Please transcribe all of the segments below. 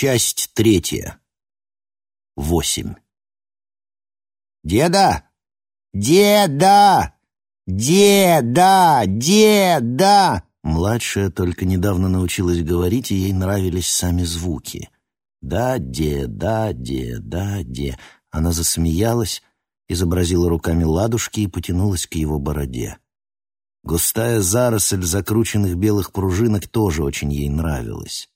Часть третья. Восемь. «Деда! Деда! Деда! Деда!» Младшая только недавно научилась говорить, и ей нравились сами звуки. «Да, де, да, де, де». Она засмеялась, изобразила руками ладушки и потянулась к его бороде. Густая заросль закрученных белых пружинок тоже очень ей нравилась.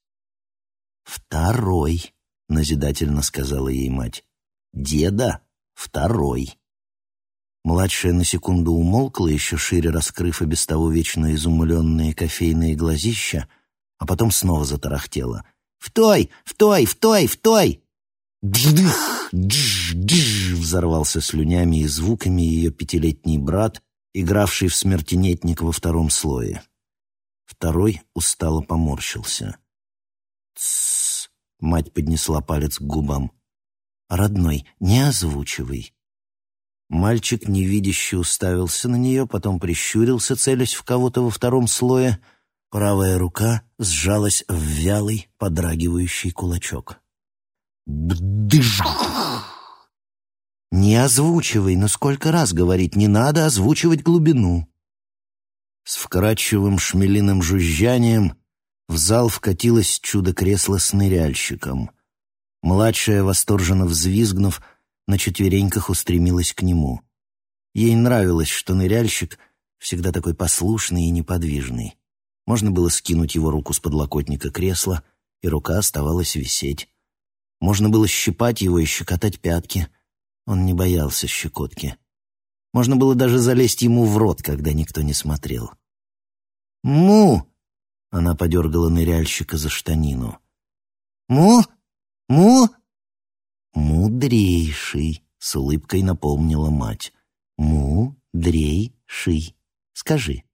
«Второй», — назидательно сказала ей мать. «Деда второй». Младшая на секунду умолкла, еще шире раскрыв и без того вечно изумленные кофейные глазища, а потом снова затарахтела. «В той! В той! В той! В той!» «Дж-дых! Дж-дж!» взорвался слюнями и звуками ее пятилетний брат, игравший в смертенетник во втором слое. Второй устало поморщился. «Тссс!» — мать поднесла палец к губам. «Родной, не озвучивай». Мальчик невидяще уставился на нее, потом прищурился, целясь в кого-то во втором слое. Правая рука сжалась в вялый, подрагивающий кулачок. «Бдыж!» «Не озвучивай, но сколько раз говорить, не надо озвучивать глубину». С вкрадчивым шмелиным жужжанием в зал вкатилось чудо-кресло с ныряльщиком. Младшая, восторженно взвизгнув, на четвереньках устремилась к нему. Ей нравилось, что ныряльщик всегда такой послушный и неподвижный. Можно было скинуть его руку с подлокотника кресла, и рука оставалась висеть. Можно было щипать его и щекотать пятки. Он не боялся щекотки. Можно было даже залезть ему в рот, когда никто не смотрел. «Му!» Она подергала ныряльщика за штанину. «Му? Му?» «Мудрейший», — с улыбкой напомнила мать. «Мудрейший. Скажи».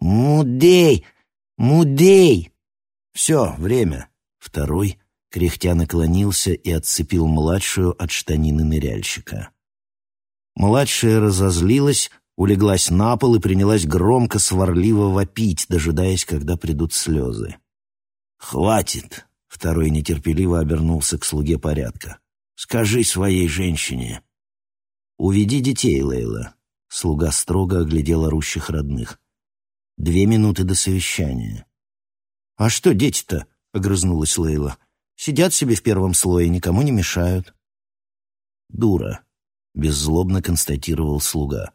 «Мудей! Мудей!» «Все, время». Второй, кряхтя наклонился и отцепил младшую от штанины ныряльщика. Младшая разозлилась, улеглась на пол и принялась громко, сварливо вопить, дожидаясь, когда придут слезы. «Хватит!» — второй нетерпеливо обернулся к слуге порядка. «Скажи своей женщине». «Уведи детей, Лейла», — слуга строго оглядел орущих родных. «Две минуты до совещания». «А что дети-то?» — огрызнулась Лейла. «Сидят себе в первом слое, никому не мешают». «Дура», — беззлобно констатировал слуга.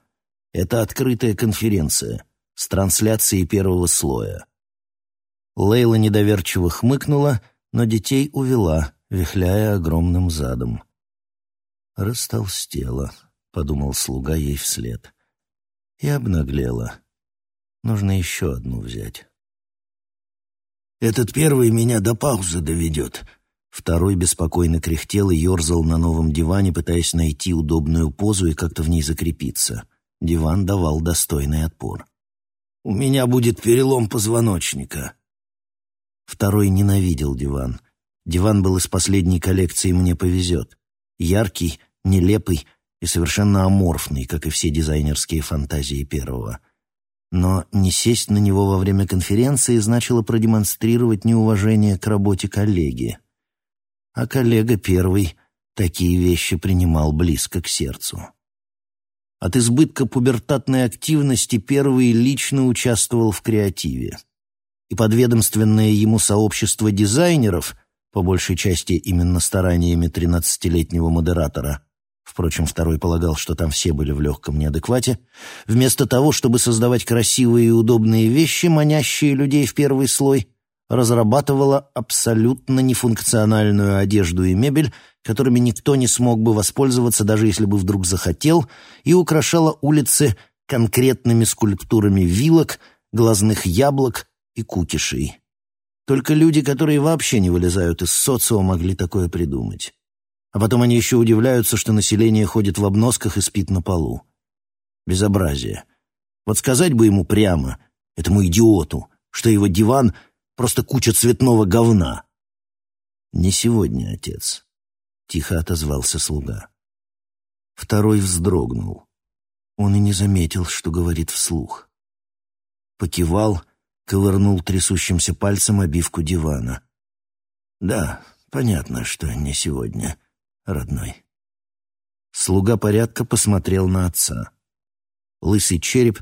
Это открытая конференция с трансляцией первого слоя. Лейла недоверчиво хмыкнула, но детей увела, вихляя огромным задом. «Растолстела», — подумал слуга ей вслед. «И обнаглела. Нужно еще одну взять». «Этот первый меня до паузы доведет», Второй беспокойно кряхтел и ерзал на новом диване, пытаясь найти удобную позу и как-то в ней закрепиться. Диван давал достойный отпор. «У меня будет перелом позвоночника». Второй ненавидел диван. Диван был из последней коллекции «Мне повезет». Яркий, нелепый и совершенно аморфный, как и все дизайнерские фантазии первого. Но не сесть на него во время конференции значило продемонстрировать неуважение к работе коллеги. А коллега первый такие вещи принимал близко к сердцу. От избытка пубертатной активности первый лично участвовал в креативе. И подведомственное ему сообщество дизайнеров, по большей части именно стараниями тринадцатилетнего модератора, впрочем, второй полагал, что там все были в легком неадеквате, вместо того, чтобы создавать красивые и удобные вещи, манящие людей в первый слой, разрабатывала абсолютно нефункциональную одежду и мебель, которыми никто не смог бы воспользоваться, даже если бы вдруг захотел, и украшала улицы конкретными скульптурами вилок, глазных яблок и кукишей. Только люди, которые вообще не вылезают из социума, могли такое придумать. А потом они еще удивляются, что население ходит в обносках и спит на полу. Безобразие. Вот сказать бы ему прямо, этому идиоту, что его диван — просто куча цветного говна. Не сегодня, отец. Тихо отозвался слуга. Второй вздрогнул. Он и не заметил, что говорит вслух. Покивал, ковырнул трясущимся пальцем обивку дивана. Да, понятно, что не сегодня, родной. Слуга порядка посмотрел на отца. Лысый череп,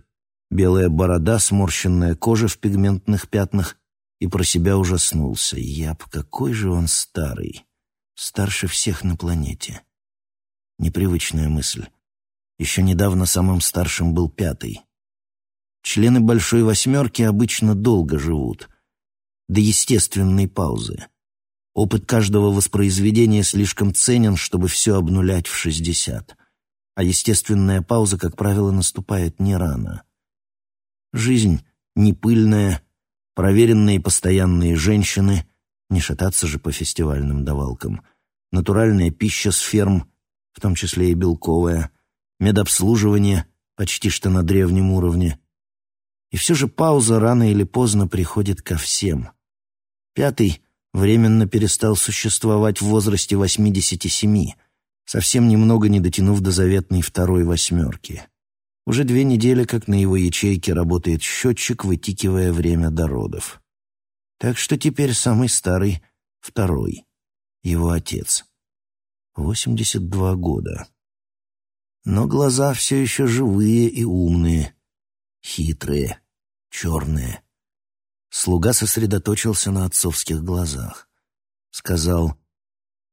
белая борода, сморщенная кожа в пигментных пятнах, и про себя ужаснулся. Яб, какой же он старый, старше всех на планете. Непривычная мысль. Еще недавно самым старшим был пятый. Члены большой восьмерки обычно долго живут, до естественной паузы. Опыт каждого воспроизведения слишком ценен, чтобы все обнулять в шестьдесят. А естественная пауза, как правило, наступает не рано. Жизнь не пыльная, проверенные постоянные женщины, не шататься же по фестивальным давалкам, натуральная пища с ферм, в том числе и белковая, медобслуживание почти что на древнем уровне. И все же пауза рано или поздно приходит ко всем. Пятый временно перестал существовать в возрасте 87, совсем немного не дотянув до заветной второй восьмерки. Уже две недели, как на его ячейке работает счетчик, вытикивая время до родов. Так что теперь самый старый — второй, его отец. 82 года. Но глаза все еще живые и умные, хитрые, черные. Слуга сосредоточился на отцовских глазах. Сказал,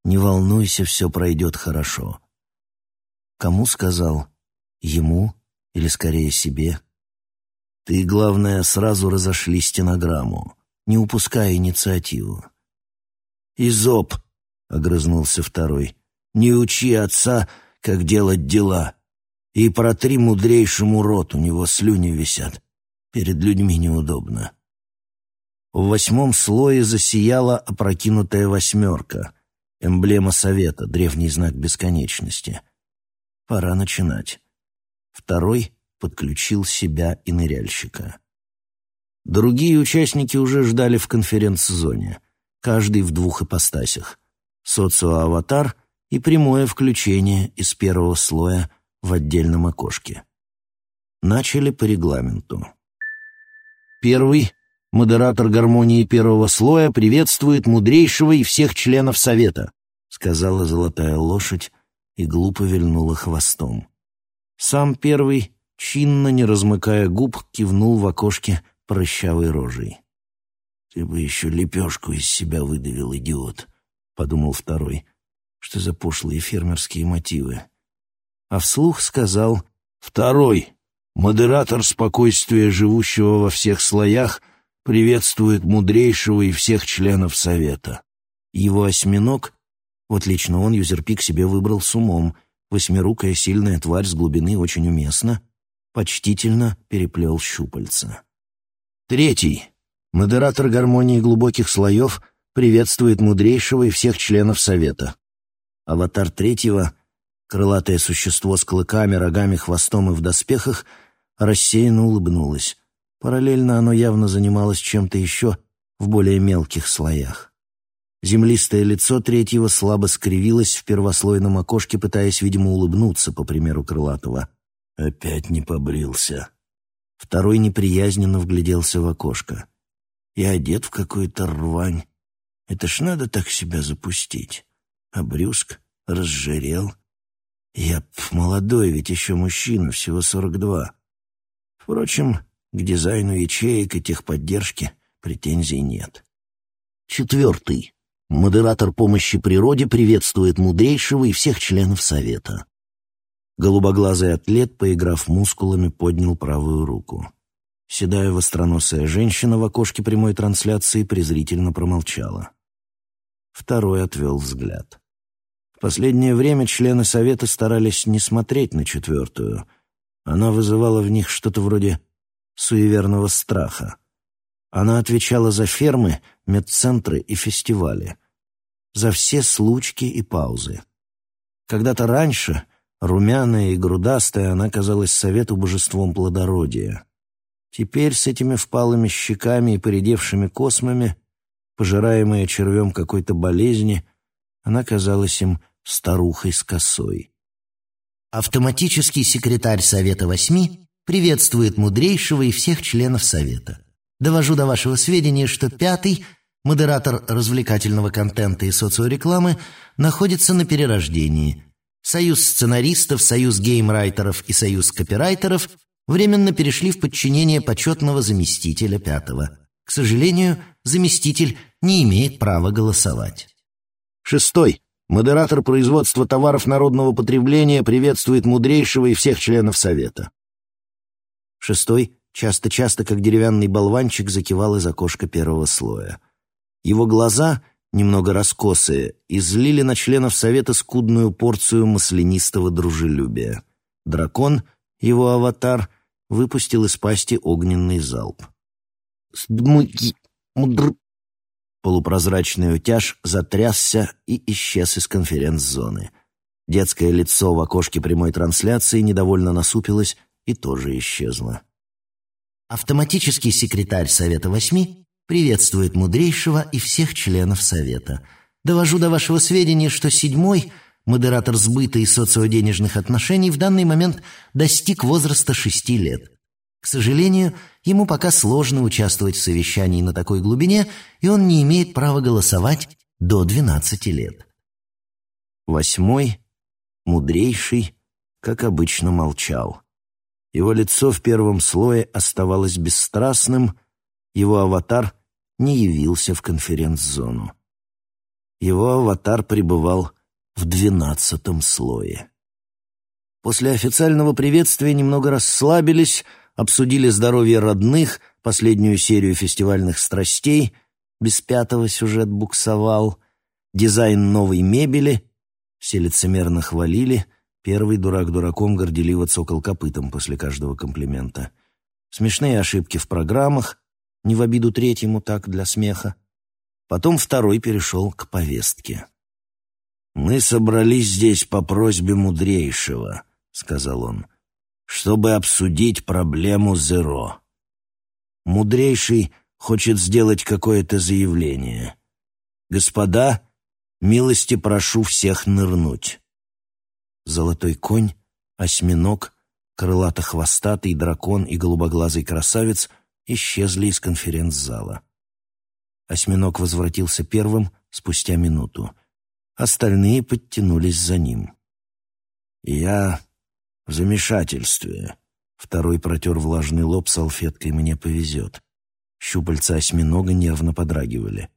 «Не волнуйся, все пройдет хорошо». Кому сказал? Ему или скорее себе? Ты, главное, сразу разошли стенограмму, не упуская инициативу. «Изоп!» — огрызнулся второй. «Не учи отца как делать дела. И протри мудрейшему рот, у него слюни висят. Перед людьми неудобно. В восьмом слое засияла опрокинутая восьмерка, эмблема совета, древний знак бесконечности. Пора начинать. Второй подключил себя и ныряльщика. Другие участники уже ждали в конференц-зоне, каждый в двух ипостасях. Социоаватар — и прямое включение из первого слоя в отдельном окошке. Начали по регламенту. Первый, модератор гармонии первого слоя, приветствует мудрейшего и всех членов Совета, сказала золотая лошадь и глупо вильнула хвостом. Сам первый, чинно, не размыкая губ, кивнул в окошке прыщавой рожей. «Ты бы еще лепешку из себя выдавил, идиот», — подумал второй. Что за пошлые фермерские мотивы? А вслух сказал «Второй, модератор спокойствия живущего во всех слоях, приветствует мудрейшего и всех членов Совета. Его осьминог, вот лично он юзерпик себе выбрал с умом, восьмирукая сильная тварь с глубины очень уместно, почтительно переплел щупальца. Третий, модератор гармонии глубоких слоев, приветствует мудрейшего и всех членов Совета. Аватар третьего, крылатое существо с клыками, рогами, хвостом и в доспехах, рассеянно улыбнулось. Параллельно оно явно занималось чем-то еще в более мелких слоях. Землистое лицо третьего слабо скривилось в первослойном окошке, пытаясь, видимо, улыбнуться, по примеру крылатого. Опять не побрился. Второй неприязненно вгляделся в окошко. И одет в какую-то рвань. Это ж надо так себя запустить а брюск разжирел. Я молодой, ведь еще мужчина, всего сорок два. Впрочем, к дизайну ячеек и техподдержки претензий нет. Четвертый. Модератор помощи природе приветствует мудрейшего и всех членов Совета. Голубоглазый атлет, поиграв мускулами, поднял правую руку. Седая востроносая женщина в окошке прямой трансляции презрительно промолчала. Второй отвел взгляд последнее время члены Совета старались не смотреть на четвертую. Она вызывала в них что-то вроде суеверного страха. Она отвечала за фермы, медцентры и фестивали. За все случки и паузы. Когда-то раньше, румяная и грудастая, она казалась Совету божеством плодородия. Теперь с этими впалыми щеками и поредевшими космами, пожираемая червем какой-то болезни, она казалась им старухой с косой. Автоматический секретарь Совета Восьми приветствует мудрейшего и всех членов Совета. Довожу до вашего сведения, что пятый модератор развлекательного контента и социорекламы, находится на перерождении. Союз сценаристов, Союз геймрайтеров и Союз копирайтеров временно перешли в подчинение почетного заместителя пятого. К сожалению, заместитель не имеет права голосовать. Шестой. Модератор производства товаров народного потребления приветствует мудрейшего и всех членов Совета. Шестой часто-часто, как деревянный болванчик, закивал из окошка первого слоя. Его глаза, немного раскосые, излили на членов Совета скудную порцию маслянистого дружелюбия. Дракон, его аватар, выпустил из пасти огненный залп. «Сдмыки... мудр...» Полупрозрачный утяж затрясся и исчез из конференц-зоны. Детское лицо в окошке прямой трансляции недовольно насупилось и тоже исчезло. Автоматический секретарь Совета Восьми приветствует мудрейшего и всех членов Совета. Довожу до вашего сведения, что седьмой, модератор сбыта и социоденежных отношений, в данный момент достиг возраста шести лет. К сожалению, ему пока сложно участвовать в совещании на такой глубине, и он не имеет права голосовать до 12 лет. Восьмой, мудрейший, как обычно, молчал. Его лицо в первом слое оставалось бесстрастным, его аватар не явился в конференц-зону. Его аватар пребывал в двенадцатом слое. После официального приветствия немного расслабились — обсудили здоровье родных, последнюю серию фестивальных страстей, без пятого сюжет буксовал, дизайн новой мебели, все лицемерно хвалили, первый дурак дураком горделиво цокал копытом после каждого комплимента. Смешные ошибки в программах, не в обиду третьему так, для смеха. Потом второй перешел к повестке. «Мы собрались здесь по просьбе мудрейшего», — сказал он чтобы обсудить проблему Зеро. Мудрейший хочет сделать какое-то заявление. Господа, милости прошу всех нырнуть. Золотой конь, осьминог, крылато-хвостатый дракон и голубоглазый красавец исчезли из конференц-зала. Осьминог возвратился первым спустя минуту. Остальные подтянулись за ним. «Я в замешательстве. Второй протер влажный лоб салфеткой «Мне повезет». Щупальца осьминога нервно подрагивали.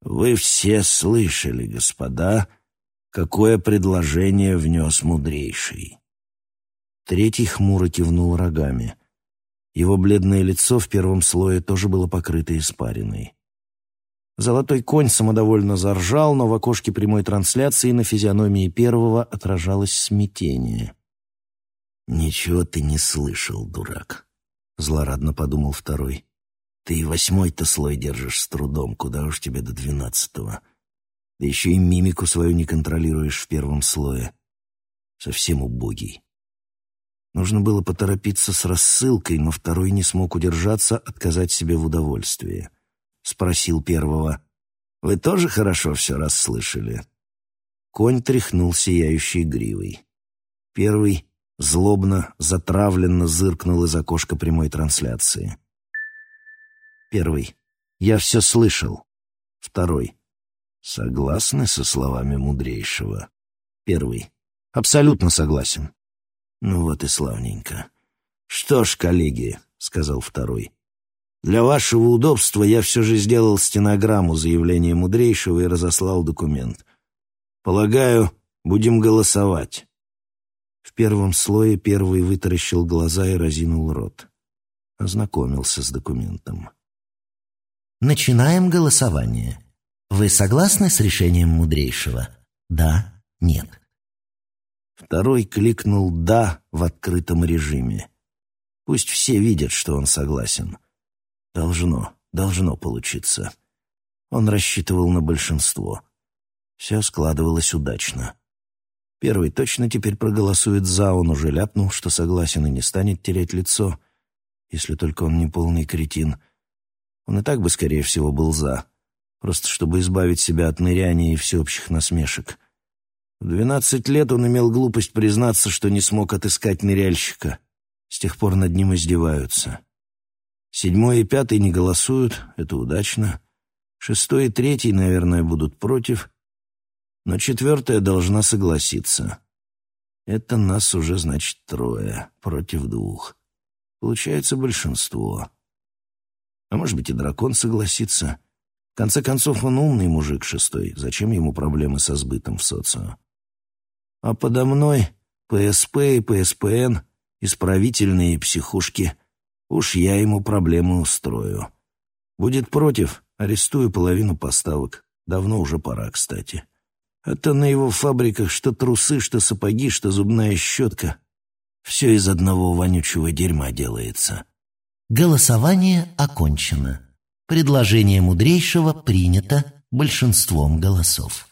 «Вы все слышали, господа, какое предложение внес мудрейший?» Третий хмуро кивнул рогами. Его бледное лицо в первом слое тоже было покрыто испариной. Золотой конь самодовольно заржал, но в окошке прямой трансляции на физиономии первого отражалось смятение. «Ничего ты не слышал, дурак», — злорадно подумал второй. «Ты и восьмой-то слой держишь с трудом, куда уж тебе до двенадцатого. Да еще и мимику свою не контролируешь в первом слое. Совсем убогий». Нужно было поторопиться с рассылкой, но второй не смог удержаться, отказать себе в удовольствии. Спросил первого, «Вы тоже хорошо все расслышали?» Конь тряхнул сияющей гривой. Первый злобно, затравленно зыркнул из окошка прямой трансляции. Первый. Я все слышал. Второй. Согласны со словами мудрейшего? Первый. Абсолютно согласен. Ну вот и славненько. Что ж, коллеги, сказал второй. Для вашего удобства я все же сделал стенограмму заявления мудрейшего и разослал документ. Полагаю, будем голосовать. В первом слое первый вытаращил глаза и разинул рот. Ознакомился с документом. Начинаем голосование. Вы согласны с решением мудрейшего? Да, нет. Второй кликнул «да» в открытом режиме. Пусть все видят, что он согласен. Должно, должно получиться. Он рассчитывал на большинство. Все складывалось удачно. Первый точно теперь проголосует «за», он уже ляпнул, что согласен и не станет терять лицо, если только он не полный кретин. Он и так бы, скорее всего, был «за», просто чтобы избавить себя от ныряния и всеобщих насмешек. В двенадцать лет он имел глупость признаться, что не смог отыскать ныряльщика. С тех пор над ним издеваются. Седьмой и пятый не голосуют, это удачно. Шестой и третий, наверное, будут против, но четвертая должна согласиться. Это нас уже, значит, трое против двух. Получается большинство. А может быть, и дракон согласится. В конце концов, он умный мужик шестой. Зачем ему проблемы со сбытом в социо? А подо мной ПСП и ПСПН, исправительные психушки. Уж я ему проблемы устрою. Будет против, арестую половину поставок. Давно уже пора, кстати. Это на его фабриках что трусы, что сапоги, что зубная щетка. Все из одного вонючего дерьма делается. Голосование окончено. Предложение мудрейшего принято большинством голосов.